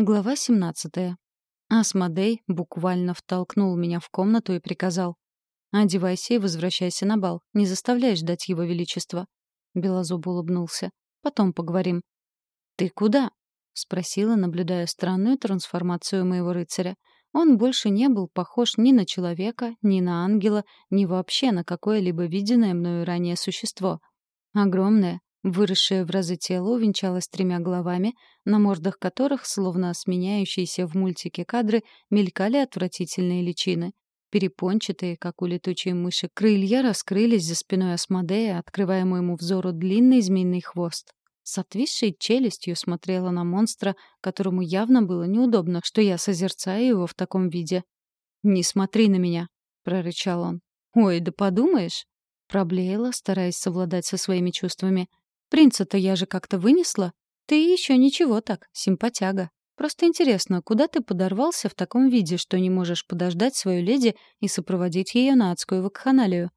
Глава 17. Асмодей буквально втолкнул меня в комнату и приказал. «Одевайся и возвращайся на бал. Не заставляй ждать его величества». Белозуб улыбнулся. «Потом поговорим». «Ты куда?» — спросила, наблюдая странную трансформацию моего рыцаря. Он больше не был похож ни на человека, ни на ангела, ни вообще на какое-либо виденное мною ранее существо. Огромное, Выросшее в разы тело увенчалось тремя головами, на мордах которых, словно сменяющиеся в мультике кадры, мелькали отвратительные личины. Перепончатые, как у летучей мыши, крылья раскрылись за спиной Асмодея, открывая моему взору длинный змеиный хвост. С отвисшей челюстью смотрела на монстра, которому явно было неудобно, что я созерцаю его в таком виде. «Не смотри на меня», — прорычал он. «Ой, да подумаешь!» — проблеяла, стараясь совладать со своими чувствами. Принца-то я же как-то вынесла. Ты еще ничего так, симпатяга. Просто интересно, куда ты подорвался в таком виде, что не можешь подождать свою леди и сопроводить ее на адскую вакханалию?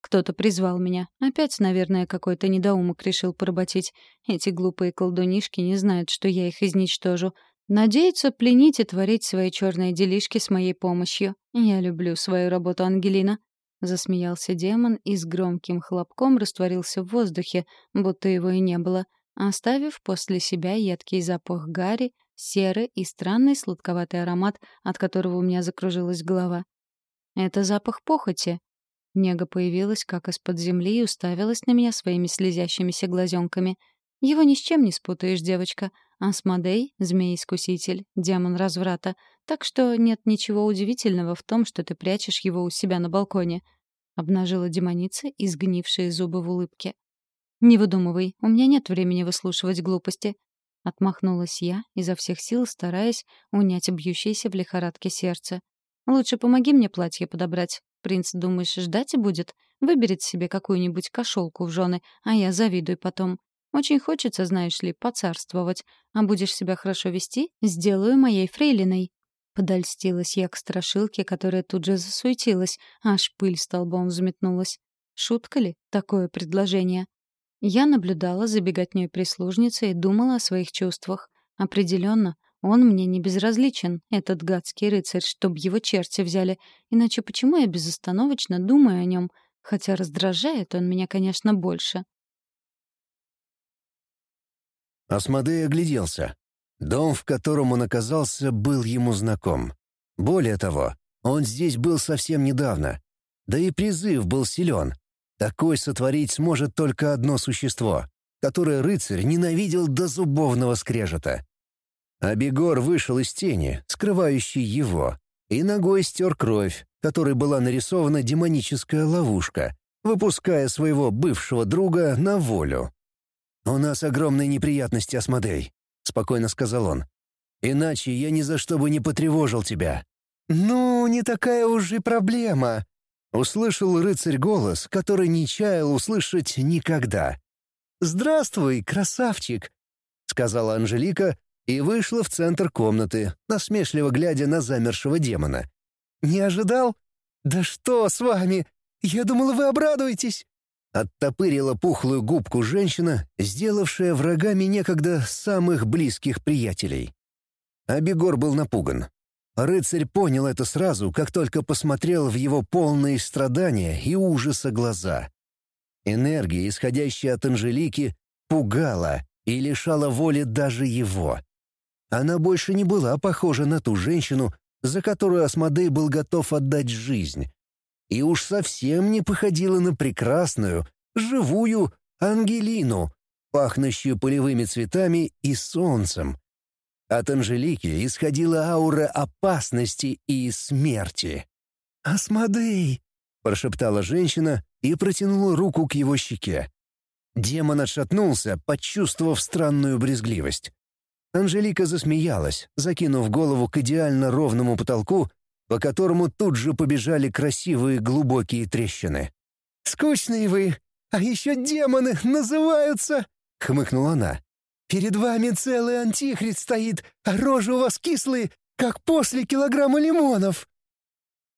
Кто-то призвал меня. Опять, наверное, какой-то недоумок решил поработить. Эти глупые колдунишки не знают, что я их изничтожу. Надеются пленить и творить свои черные делишки с моей помощью. Я люблю свою работу, Ангелина. Засмеялся демон и с громким хлопком растворился в воздухе, будто его и не было, оставив после себя едкий запах гари, серы и странный сладковатый аромат, от которого у меня закружилась голова. «Это запах похоти». Нега появилась как из-под земли и уставилась на меня своими слезящимися глазенками. «Его ни с чем не спутаешь, девочка. Асмодей — змей-искуситель, демон разврата, так что нет ничего удивительного в том, что ты прячешь его у себя на балконе», — обнажила демоница, изгнившие зубы в улыбке. «Не выдумывай, у меня нет времени выслушивать глупости», — отмахнулась я, изо всех сил стараясь унять бьющееся в лихорадке сердце. «Лучше помоги мне платье подобрать. Принц, думаешь, ждать и будет? Выберет себе какую-нибудь кошелку в жены, а я завидую потом. Очень хочется, знаешь ли, поцарствовать. А будешь себя хорошо вести, сделаю моей фрейлиной». Подольстилась я к страшилке, которая тут же засуетилась, аж пыль столбом взметнулась. Шутка ли такое предложение? Я наблюдала за беготней прислужницы и думала о своих чувствах. Определенно, он мне не безразличен, этот гадский рыцарь, чтоб его черти взяли. Иначе почему я безостановочно думаю о нем? Хотя раздражает он меня, конечно, больше. Асмодей огляделся. Дом, в котором он оказался, был ему знаком. Более того, он здесь был совсем недавно. Да и призыв был силен. Такой сотворить сможет только одно существо, которое рыцарь ненавидел до зубовного скрежета. Абегор вышел из тени, скрывающей его, и ногой стер кровь, которой была нарисована демоническая ловушка, выпуская своего бывшего друга на волю. «У нас огромные неприятности, Асмодей спокойно сказал он. «Иначе я ни за что бы не потревожил тебя». «Ну, не такая уж и проблема», — услышал рыцарь голос, который не чаял услышать никогда. «Здравствуй, красавчик», — сказала Анжелика и вышла в центр комнаты, насмешливо глядя на замершего демона. «Не ожидал? Да что с вами? Я думала, вы обрадуетесь». Оттопырила пухлую губку женщина, сделавшая врагами некогда самых близких приятелей. Абегор был напуган. Рыцарь понял это сразу, как только посмотрел в его полные страдания и ужаса глаза. Энергия, исходящая от Анжелики, пугала и лишала воли даже его. Она больше не была похожа на ту женщину, за которую Асмодей был готов отдать жизнь и уж совсем не походила на прекрасную, живую Ангелину, пахнущую полевыми цветами и солнцем. От Анжелики исходила аура опасности и смерти. «Асмодей!» — прошептала женщина и протянула руку к его щеке. Демон отшатнулся, почувствовав странную брезгливость. Анжелика засмеялась, закинув голову к идеально ровному потолку по которому тут же побежали красивые глубокие трещины. «Скучные вы! А еще демоны называются!» — хмыкнула она. «Перед вами целый антихрист стоит, а рожи у вас кислые, как после килограмма лимонов!»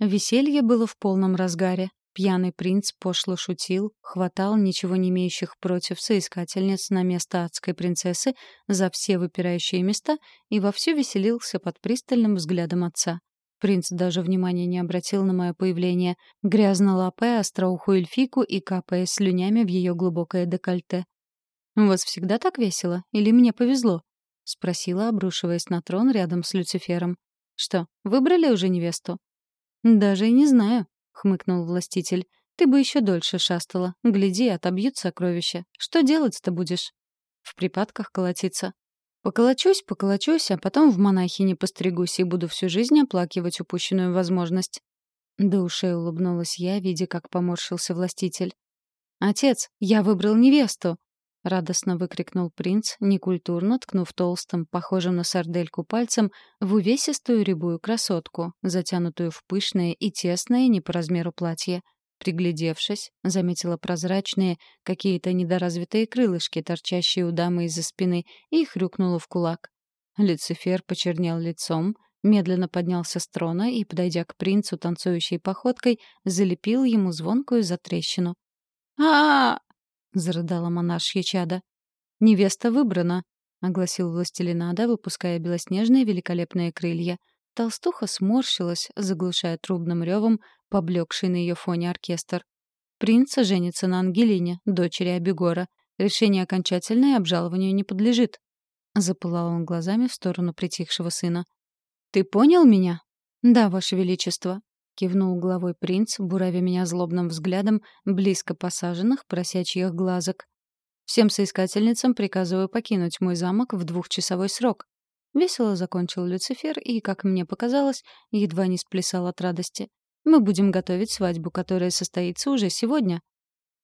Веселье было в полном разгаре. Пьяный принц пошло шутил, хватал ничего не имеющих против соискательниц на место адской принцессы за все выпирающие места и вовсю веселился под пристальным взглядом отца. Принц даже внимания не обратил на мое появление, грязно лапая остроухую эльфику и капая слюнями в ее глубокое декольте. «У вас всегда так весело? Или мне повезло?» — спросила, обрушиваясь на трон рядом с Люцифером. «Что, выбрали уже невесту?» «Даже и не знаю», — хмыкнул властитель. «Ты бы еще дольше шастала. Гляди, отобьют сокровища. Что делать-то будешь?» «В припадках колотиться». «Поколочусь, поколочусь, а потом в монахине постригусь и буду всю жизнь оплакивать упущенную возможность». До ушей улыбнулась я, видя, как поморщился властитель. «Отец, я выбрал невесту!» — радостно выкрикнул принц, некультурно ткнув толстым, похожим на сардельку пальцем, в увесистую рябую красотку, затянутую в пышное и тесное не по размеру платье. Приглядевшись, заметила прозрачные, какие-то недоразвитые крылышки, торчащие у дамы из-за спины, и хрюкнула в кулак. Люцифер почернел лицом, медленно поднялся с трона и, подойдя к принцу танцующей походкой, залепил ему звонкую затрещину. а, -а, зарыдала монаршья чада. «Невеста выбрана», — огласил властелинада, выпуская белоснежные великолепные крылья. Толстуха сморщилась, заглушая трубным ревом поблекший на ее фоне оркестр. «Принц женится на Ангелине, дочери Абегора. Решение окончательное обжалованию не подлежит». Запылал он глазами в сторону притихшего сына. «Ты понял меня?» «Да, Ваше Величество», кивнул головой принц, буравя меня злобным взглядом близко посаженных просячьих глазок. Всем соискательницам приказываю покинуть мой замок в двухчасовой срок. Весело закончил Люцифер и, как мне показалось, едва не сплясал от радости. Мы будем готовить свадьбу, которая состоится уже сегодня.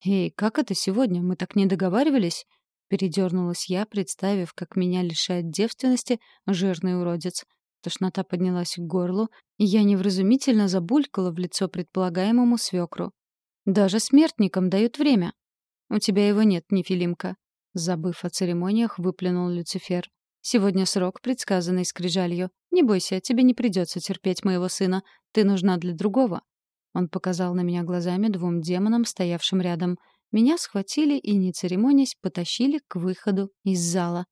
Эй, как это сегодня? Мы так не договаривались? Передернулась я, представив, как меня лишает девственности жирный уродец. Тошнота поднялась к горлу, и я невразумительно забулькала в лицо предполагаемому свекру. «Даже смертникам дают время». «У тебя его нет, Нефилимка», — забыв о церемониях, выплюнул Люцифер. «Сегодня срок, предсказанный скрижалью. Не бойся, тебе не придется терпеть моего сына. Ты нужна для другого». Он показал на меня глазами двум демонам, стоявшим рядом. Меня схватили и, не церемонясь, потащили к выходу из зала.